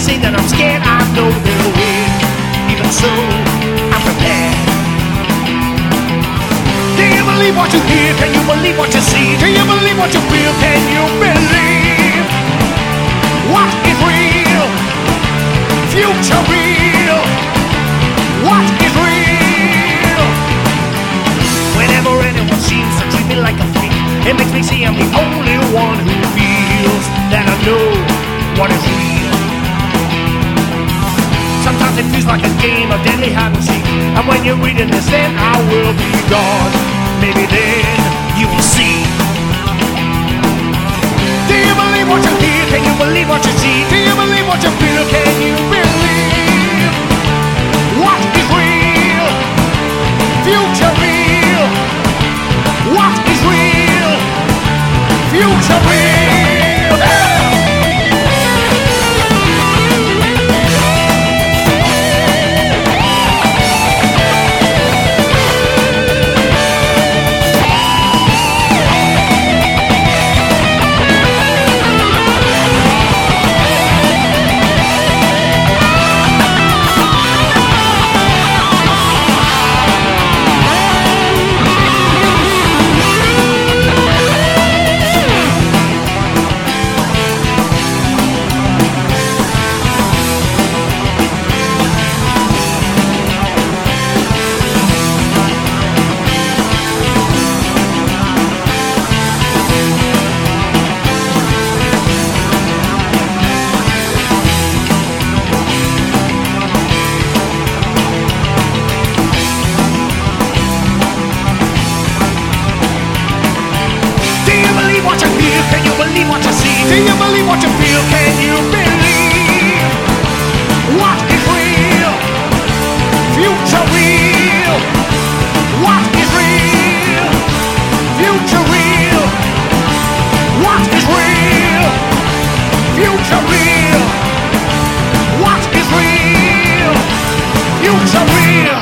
say that I'm scared, I know there's a way. Even so, I'm prepared. Do you believe what you hear? Can you believe what you see? Do you believe what you feel? Can you believe what is real? Future real? What is real? Whenever anyone seems to treat me like a freak, it makes me see I'm the only one who feels that I know what is real. It feels like a game of deadly hide and seek. And when you're reading this, then I will be gone. Maybe then you will see. Do you believe what you hear? Can you believe what you see? Do you believe what you feel? Can you believe what is real? Future real. What is real? Future real. what you feel, can you believe? What is real? Future real. What is real? Future real. What is real? Future real. What is real? Future real.